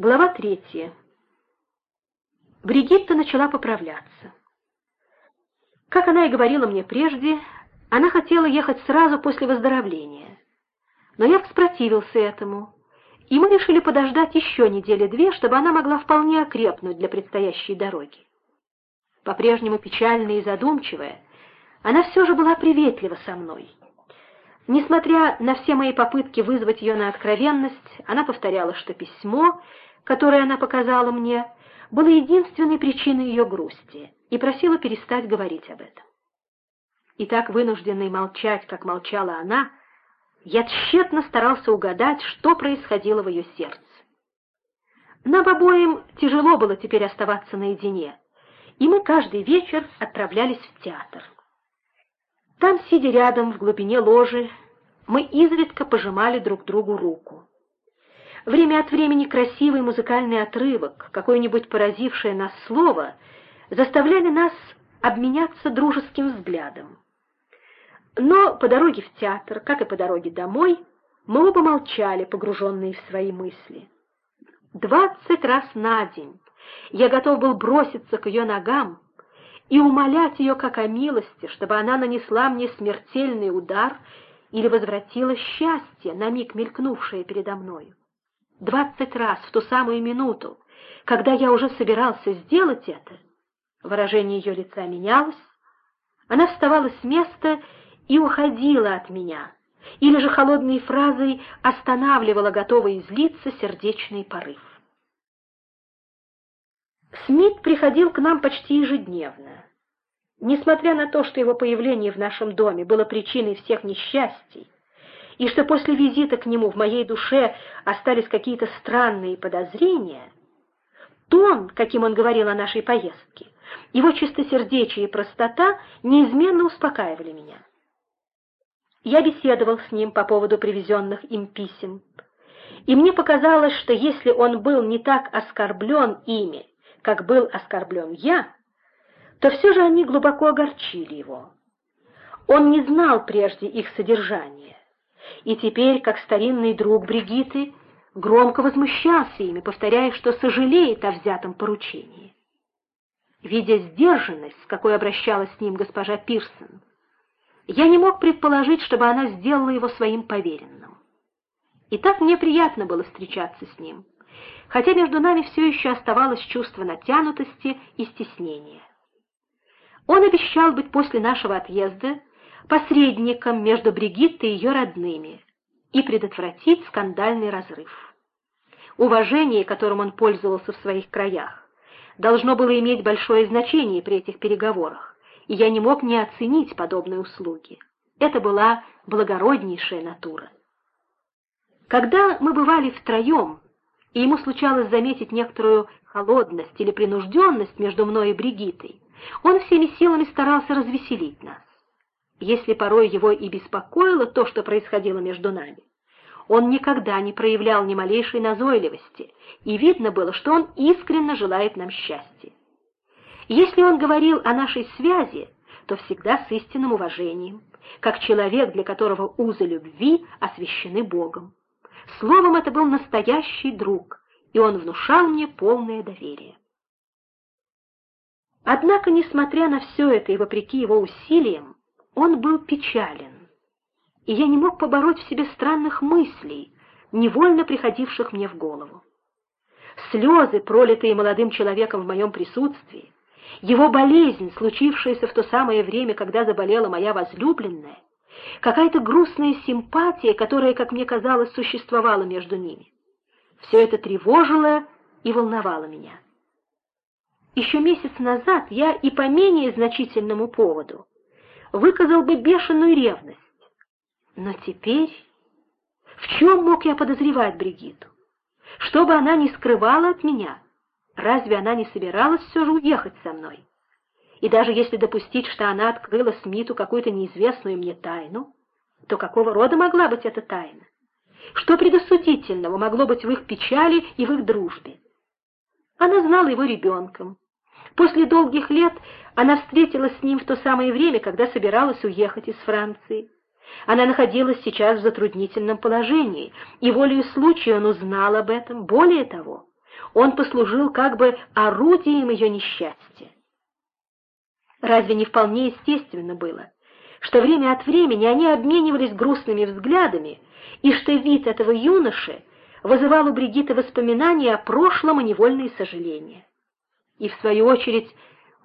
Глава третья. Бригитта начала поправляться. Как она и говорила мне прежде, она хотела ехать сразу после выздоровления. Но я воспротивился этому, и мы решили подождать еще недели-две, чтобы она могла вполне окрепнуть для предстоящей дороги. По-прежнему печальная и задумчивая, она все же была приветлива со мной. Несмотря на все мои попытки вызвать ее на откровенность, она повторяла, что письмо которое она показала мне, было единственной причиной ее грусти, и просила перестать говорить об этом. И так вынужденный молчать, как молчала она, я тщетно старался угадать, что происходило в ее сердце. Нам обоим тяжело было теперь оставаться наедине, и мы каждый вечер отправлялись в театр. Там, сидя рядом в глубине ложи, мы изредка пожимали друг другу руку. Время от времени красивый музыкальный отрывок, какое-нибудь поразившее нас слово, заставляли нас обменяться дружеским взглядом. Но по дороге в театр, как и по дороге домой, мы оба молчали, погруженные в свои мысли. Двадцать раз на день я готов был броситься к ее ногам и умолять ее как о милости, чтобы она нанесла мне смертельный удар или возвратила счастье, на миг мелькнувшее передо мною. Двадцать раз в ту самую минуту, когда я уже собирался сделать это, выражение ее лица менялось, она вставала с места и уходила от меня, или же холодной фразой останавливала готовый излиться сердечный порыв. Смит приходил к нам почти ежедневно. Несмотря на то, что его появление в нашем доме было причиной всех несчастий, и что после визита к нему в моей душе остались какие-то странные подозрения, тон, каким он говорил о нашей поездке, его чистосердечие и простота неизменно успокаивали меня. Я беседовал с ним по поводу привезенных им писем, и мне показалось, что если он был не так оскорблен ими, как был оскорблен я, то все же они глубоко огорчили его. Он не знал прежде их содержания и теперь, как старинный друг Бригиты, громко возмущался ими, повторяя, что сожалеет о взятом поручении. Видя сдержанность, с какой обращалась с ним госпожа Пирсон, я не мог предположить, чтобы она сделала его своим поверенным. И так мне приятно было встречаться с ним, хотя между нами все еще оставалось чувство натянутости и стеснения. Он обещал быть после нашего отъезда посредником между Бригиттой и ее родными и предотвратить скандальный разрыв. Уважение, которым он пользовался в своих краях, должно было иметь большое значение при этих переговорах, и я не мог не оценить подобные услуги. Это была благороднейшая натура. Когда мы бывали втроем, и ему случалось заметить некоторую холодность или принужденность между мной и Бригитой, он всеми силами старался развеселить нас если порой его и беспокоило то, что происходило между нами. Он никогда не проявлял ни малейшей назойливости, и видно было, что он искренне желает нам счастья. Если он говорил о нашей связи, то всегда с истинным уважением, как человек, для которого узы любви освящены Богом. Словом, это был настоящий друг, и он внушал мне полное доверие. Однако, несмотря на все это и вопреки его усилиям, он был печален, и я не мог побороть в себе странных мыслей, невольно приходивших мне в голову. Слезы, пролитые молодым человеком в моем присутствии, его болезнь, случившаяся в то самое время, когда заболела моя возлюбленная, какая-то грустная симпатия, которая, как мне казалось, существовала между ними. Все это тревожило и волновало меня. Еще месяц назад я и по менее значительному поводу выказал бы бешеную ревность. Но теперь... В чем мог я подозревать Бригиту? Что бы она ни скрывала от меня, разве она не собиралась все же уехать со мной? И даже если допустить, что она открыла Смиту какую-то неизвестную мне тайну, то какого рода могла быть эта тайна? Что предосудительного могло быть в их печали и в их дружбе? Она знала его ребенком, После долгих лет она встретилась с ним в то самое время, когда собиралась уехать из Франции. Она находилась сейчас в затруднительном положении, и волею случая он узнал об этом. Более того, он послужил как бы орудием ее несчастья. Разве не вполне естественно было, что время от времени они обменивались грустными взглядами, и что вид этого юноши вызывал у Бригитты воспоминания о прошлом и невольные сожаления? И, в свою очередь,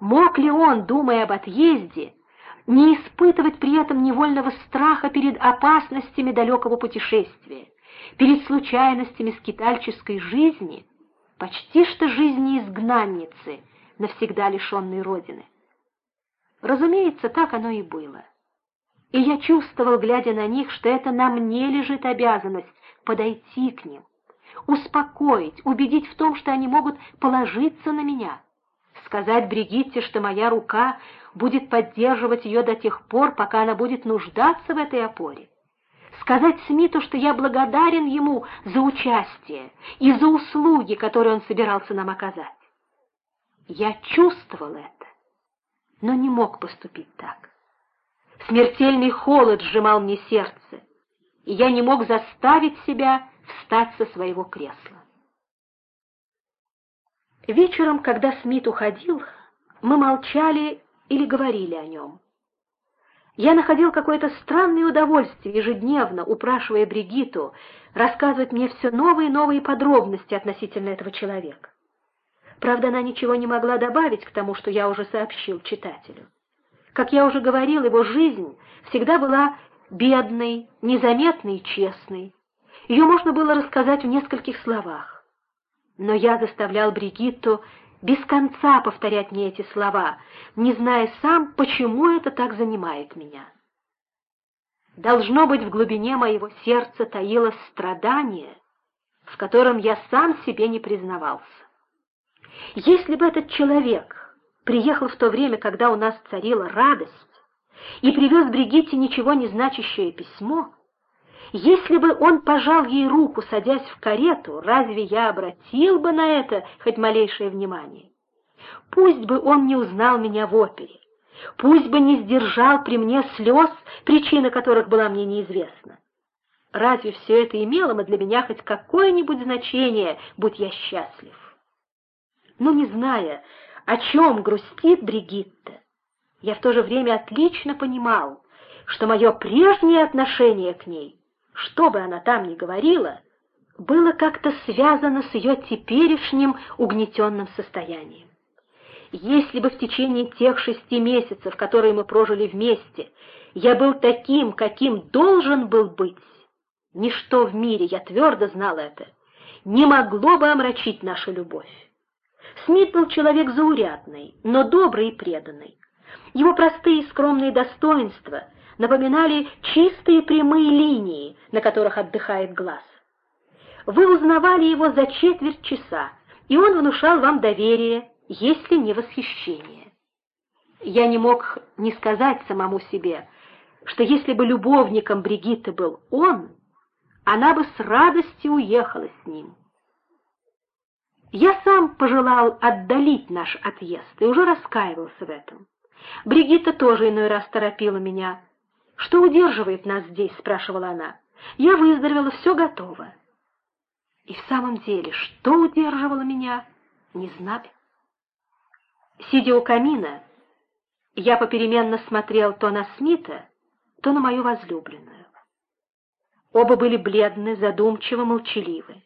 мог ли он, думая об отъезде, не испытывать при этом невольного страха перед опасностями далекого путешествия, перед случайностями скитальческой жизни, почти что жизни изгнанницы, навсегда лишенной родины. Разумеется, так оно и было. И я чувствовал, глядя на них, что это на мне лежит обязанность подойти к ним, успокоить, убедить в том, что они могут положиться на меня, сказать Бригитте, что моя рука будет поддерживать ее до тех пор, пока она будет нуждаться в этой опоре, сказать Смиту, что я благодарен ему за участие и за услуги, которые он собирался нам оказать. Я чувствовал это, но не мог поступить так. Смертельный холод сжимал мне сердце, и я не мог заставить себя встать со своего кресла. Вечером, когда Смит уходил, мы молчали или говорили о нем. Я находил какое-то странное удовольствие ежедневно, упрашивая Бригиту рассказывать мне все новые и новые подробности относительно этого человека. Правда, она ничего не могла добавить к тому, что я уже сообщил читателю. Как я уже говорил, его жизнь всегда была бедной, незаметной и честной. Ее можно было рассказать в нескольких словах. Но я заставлял Бригитту без конца повторять мне эти слова, не зная сам, почему это так занимает меня. Должно быть, в глубине моего сердца таилось страдание, в котором я сам себе не признавался. Если бы этот человек приехал в то время, когда у нас царила радость, и привез Бригитте ничего не значащее письмо, если бы он пожал ей руку, садясь в карету, разве я обратил бы на это хоть малейшее внимание? Пусть бы он не узнал меня в опере, пусть бы не сдержал при мне слез, причина которых была мне неизвестна. Разве все это имело бы для меня хоть какое-нибудь значение, будь я счастлив? Но не зная, о чем грустит Бригитта, я в то же время отлично понимал, что мое прежнее отношение к ней что бы она там ни говорила, было как-то связано с ее теперешним угнетенным состоянием. Если бы в течение тех шести месяцев, которые мы прожили вместе, я был таким, каким должен был быть, ничто в мире, я твердо знал это, не могло бы омрачить нашу любовь. Смит был человек заурядный, но добрый и преданный. Его простые и скромные достоинства — напоминали чистые прямые линии, на которых отдыхает глаз. Вы узнавали его за четверть часа, и он внушал вам доверие, если не восхищение. Я не мог не сказать самому себе, что если бы любовником Бригитты был он, она бы с радостью уехала с ним. Я сам пожелал отдалить наш отъезд и уже раскаивался в этом. Бригитта тоже иной раз торопила меня, «Что удерживает нас здесь?» — спрашивала она. «Я выздоровела, все готово». И в самом деле, что удерживало меня, не знаю. Сидя у камина, я попеременно смотрел то на Смита, то на мою возлюбленную. Оба были бледны, задумчивы, молчаливы.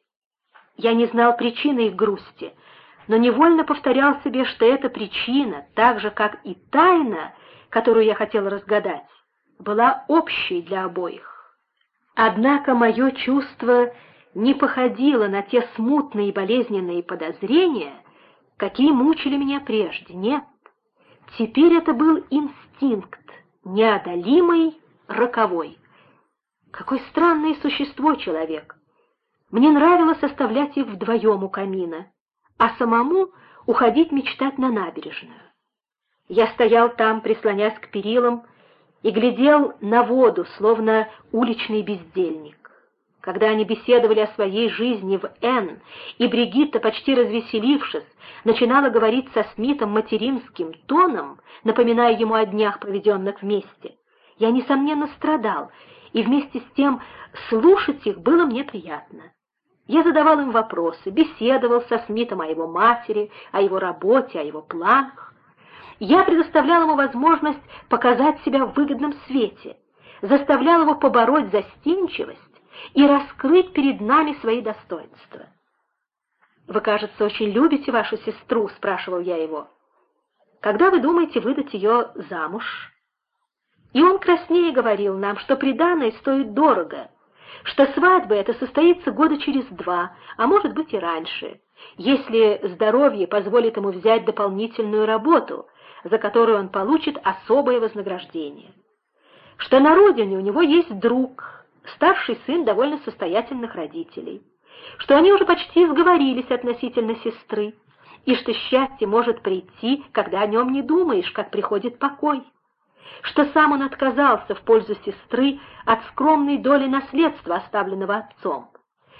Я не знал причины их грусти, но невольно повторял себе, что эта причина, так же, как и тайна, которую я хотел разгадать, была общей для обоих. Однако мое чувство не походило на те смутные и болезненные подозрения, какие мучили меня прежде. Нет, теперь это был инстинкт, неодолимый, роковой. Какое странное существо человек! Мне нравилось оставлять их вдвоем у камина, а самому уходить мечтать на набережную. Я стоял там, прислонясь к перилам, и глядел на воду, словно уличный бездельник. Когда они беседовали о своей жизни в Н, и Бригитта, почти развеселившись, начинала говорить со Смитом материнским тоном, напоминая ему о днях, проведенных вместе, я, несомненно, страдал, и вместе с тем слушать их было мне приятно. Я задавал им вопросы, беседовал со Смитом о его матери, о его работе, о его планах. Я предоставлял ему возможность показать себя в выгодном свете, заставлял его побороть застенчивость и раскрыть перед нами свои достоинства. «Вы, кажется, очень любите вашу сестру?» — спрашивал я его. «Когда вы думаете выдать ее замуж?» И он краснее говорил нам, что приданое стоит дорого, что свадьба эта состоится года через два, а может быть и раньше, если здоровье позволит ему взять дополнительную работу, за которую он получит особое вознаграждение. Что на родине у него есть друг, старший сын довольно состоятельных родителей, что они уже почти сговорились относительно сестры, и что счастье может прийти, когда о нем не думаешь, как приходит покой. Что сам он отказался в пользу сестры от скромной доли наследства, оставленного отцом,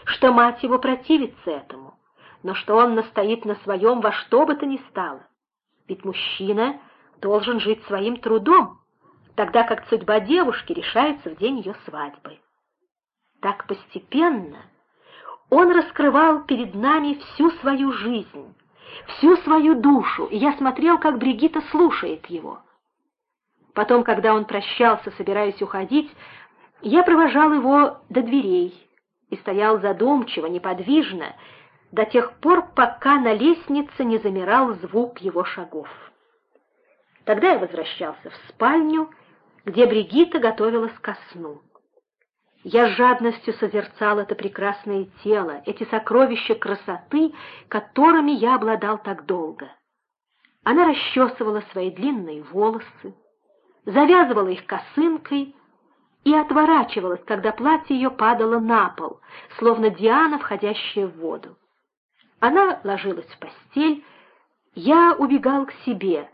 что мать его противится этому, но что он настоит на своем во что бы то ни стало. Ведь мужчина должен жить своим трудом, тогда как судьба девушки решается в день ее свадьбы. Так постепенно он раскрывал перед нами всю свою жизнь, всю свою душу, и я смотрел, как Бригита слушает его — Потом, когда он прощался, собираясь уходить, я провожал его до дверей и стоял задумчиво, неподвижно, до тех пор, пока на лестнице не замирал звук его шагов. Тогда я возвращался в спальню, где Бригитта готовилась ко сну. Я жадностью созерцал это прекрасное тело, эти сокровища красоты, которыми я обладал так долго. Она расчесывала свои длинные волосы, завязывала их косынкой и отворачивалась, когда платье ее падало на пол, словно Диана, входящая в воду. Она ложилась в постель, я убегал к себе,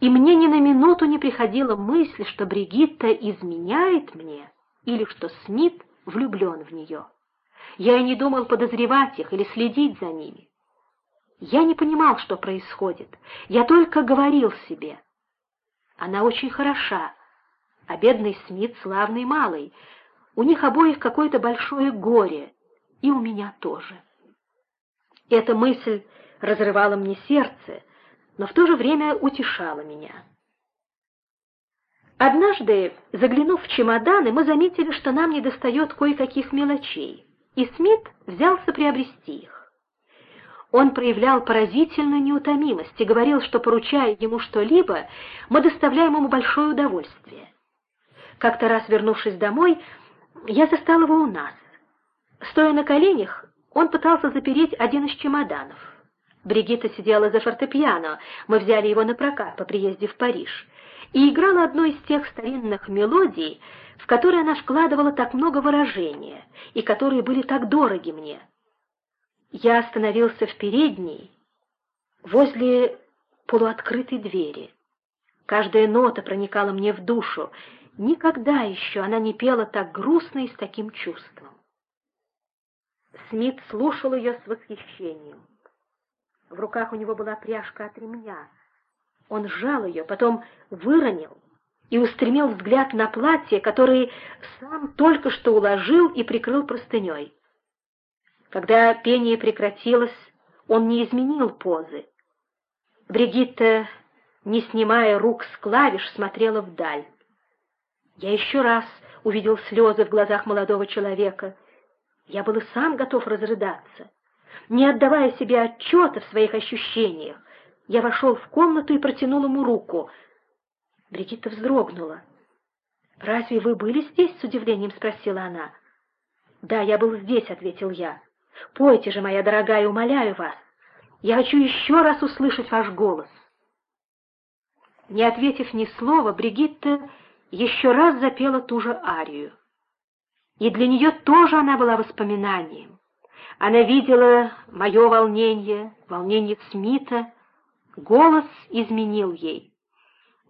и мне ни на минуту не приходила мысль, что Бригитта изменяет мне или что Смит влюблен в нее. Я и не думал подозревать их или следить за ними. Я не понимал, что происходит, я только говорил себе — она очень хороша, а бедный Смит славный малый. У них обоих какое-то большое горе, и у меня тоже. Эта мысль разрывала мне сердце, но в то же время утешала меня. Однажды, заглянув в чемоданы, мы заметили, что нам недостает кое-каких мелочей, и Смит взялся приобрести их. Он проявлял поразительную неутомимость и говорил, что, поручая ему что-либо, мы доставляем ему большое удовольствие. Как-то раз, вернувшись домой, я застал его у нас. Стоя на коленях, он пытался запереть один из чемоданов. Бригитта сидела за фортепиано, мы взяли его на прокат по приезде в Париж, и играла одну из тех старинных мелодий, в которые она вкладывала так много выражения и которые были так дороги мне — я остановился в передней, возле полуоткрытой двери. Каждая нота проникала мне в душу. Никогда еще она не пела так грустно и с таким чувством. Смит слушал ее с восхищением. В руках у него была пряжка от ремня. Он сжал ее, потом выронил и устремил взгляд на платье, которое сам только что уложил и прикрыл простыней. Когда пение прекратилось, он не изменил позы. Бригитта, не снимая рук с клавиш, смотрела вдаль. Я еще раз увидел слезы в глазах молодого человека. Я был и сам готов разрыдаться. Не отдавая себе отчета в своих ощущениях, я вошел в комнату и протянул ему руку. Бригитта вздрогнула. «Разве вы были здесь?» — с удивлением спросила она. «Да, я был здесь», — ответил я. Пойте же, моя дорогая, умоляю вас. Я хочу еще раз услышать ваш голос. Не ответив ни слова, Бригитта еще раз запела ту же арию. И для нее тоже она была воспоминанием. Она видела мое волнение, волнение Смита. Голос изменил ей.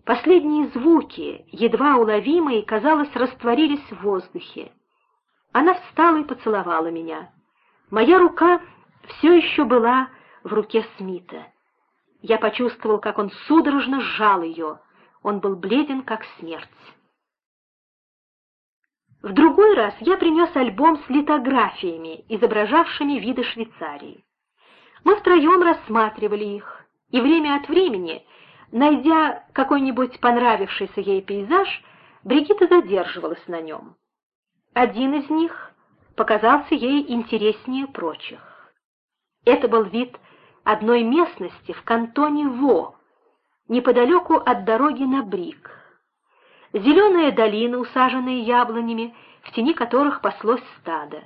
Последние звуки, едва уловимые, казалось, растворились в воздухе. Она встала и поцеловала меня. Моя рука все еще была в руке Смита. Я почувствовал, как он судорожно сжал ее. Он был бледен, как смерть. В другой раз я принес альбом с литографиями, изображавшими виды Швейцарии. Мы втроем рассматривали их, и время от времени, найдя какой-нибудь понравившийся ей пейзаж, Бригитта задерживалась на нем. Один из них показался ей интереснее прочих. Это был вид одной местности в кантоне Во, неподалеку от дороги на Брик. Зеленая долина, усаженная яблонями, в тени которых паслось стадо.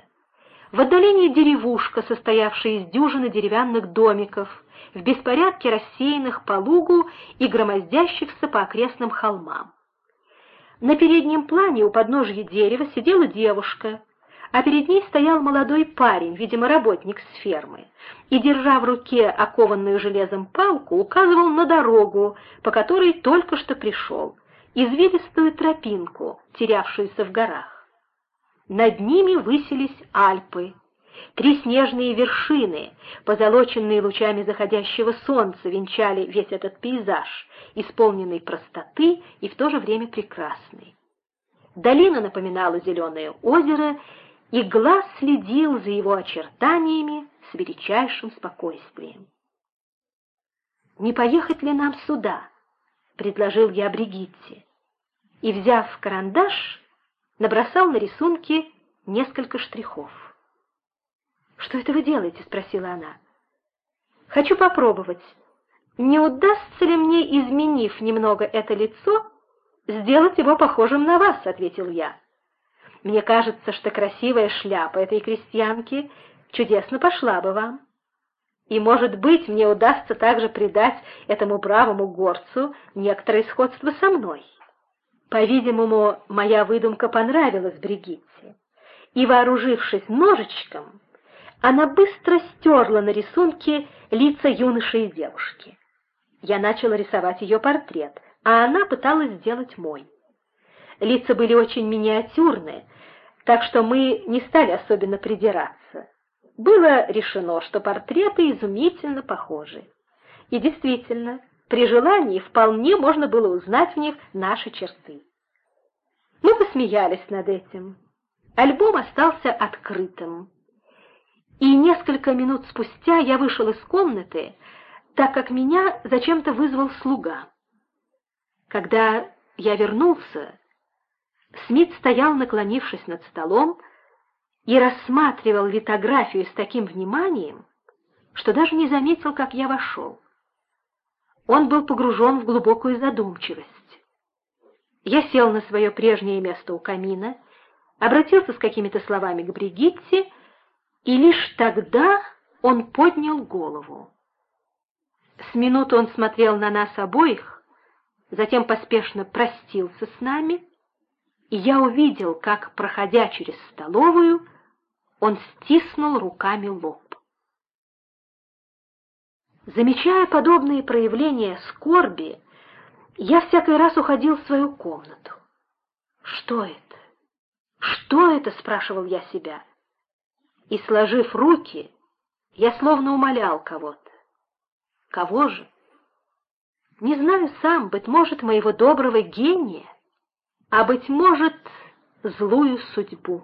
В отдалении деревушка, состоявшая из дюжины деревянных домиков, в беспорядке рассеянных по лугу и громоздящихся по окрестным холмам. На переднем плане у подножья дерева сидела девушка, а перед ней стоял молодой парень, видимо, работник с фермы, и, держа в руке окованную железом палку, указывал на дорогу, по которой только что пришел, извилистую тропинку, терявшуюся в горах. Над ними высились Альпы, три снежные вершины, позолоченные лучами заходящего солнца, венчали весь этот пейзаж, исполненный простоты и в то же время прекрасный. Долина напоминала зеленое озеро, и глаз следил за его очертаниями с величайшим спокойствием. «Не поехать ли нам сюда?» — предложил я Бригитте. И, взяв карандаш, набросал на рисунке несколько штрихов. «Что это вы делаете?» — спросила она. «Хочу попробовать. Не удастся ли мне, изменив немного это лицо, сделать его похожим на вас?» — ответил я. Мне кажется, что красивая шляпа этой крестьянки чудесно пошла бы вам. И, может быть, мне удастся также придать этому бравому горцу некоторое сходство со мной. По-видимому, моя выдумка понравилась Бригитте, и, вооружившись ножичком, она быстро стерла на рисунке лица юноши и девушки. Я начала рисовать ее портрет, а она пыталась сделать мой. Лица были очень миниатюрные, так что мы не стали особенно придираться. Было решено, что портреты изумительно похожи. И действительно, при желании вполне можно было узнать в них наши черты. Мы посмеялись над этим. Альбом остался открытым. И несколько минут спустя я вышел из комнаты, так как меня зачем-то вызвал слуга. Когда я вернулся, Смит стоял, наклонившись над столом, и рассматривал литографию с таким вниманием, что даже не заметил, как я вошел. Он был погружен в глубокую задумчивость. Я сел на свое прежнее место у камина, обратился с какими-то словами к Бригитте, и лишь тогда он поднял голову. С минуту он смотрел на нас обоих, затем поспешно простился с нами и я увидел, как, проходя через столовую, он стиснул руками лоб. Замечая подобные проявления скорби, я всякий раз уходил в свою комнату. «Что это? Что это?» — спрашивал я себя. И, сложив руки, я словно умолял кого-то. Кого же? Не знаю сам, быть может, моего доброго гения, а, быть может, злую судьбу.